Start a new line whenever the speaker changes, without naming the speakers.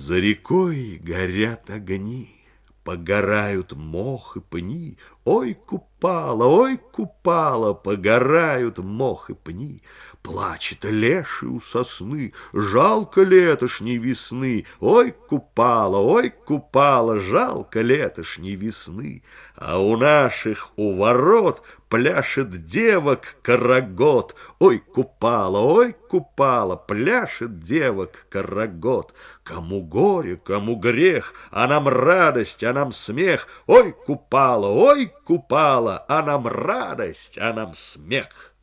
За рекой горят огни, Погорают мох и пни. Ой, купала, ой, купала, Погорают мох и пни. Плачет леший у сосны, Жалко летошней весны. Ой, купала, ой, купала, Жалко летошней весны. А у наших у ворот Пляшет девок карагод. Ой, купала, ой, купала, Пляшет девок карагод. Кому горе, кому грех, А нам радость, а нам смех. Ой, купала, ой, купала, А нам радость, а нам смех.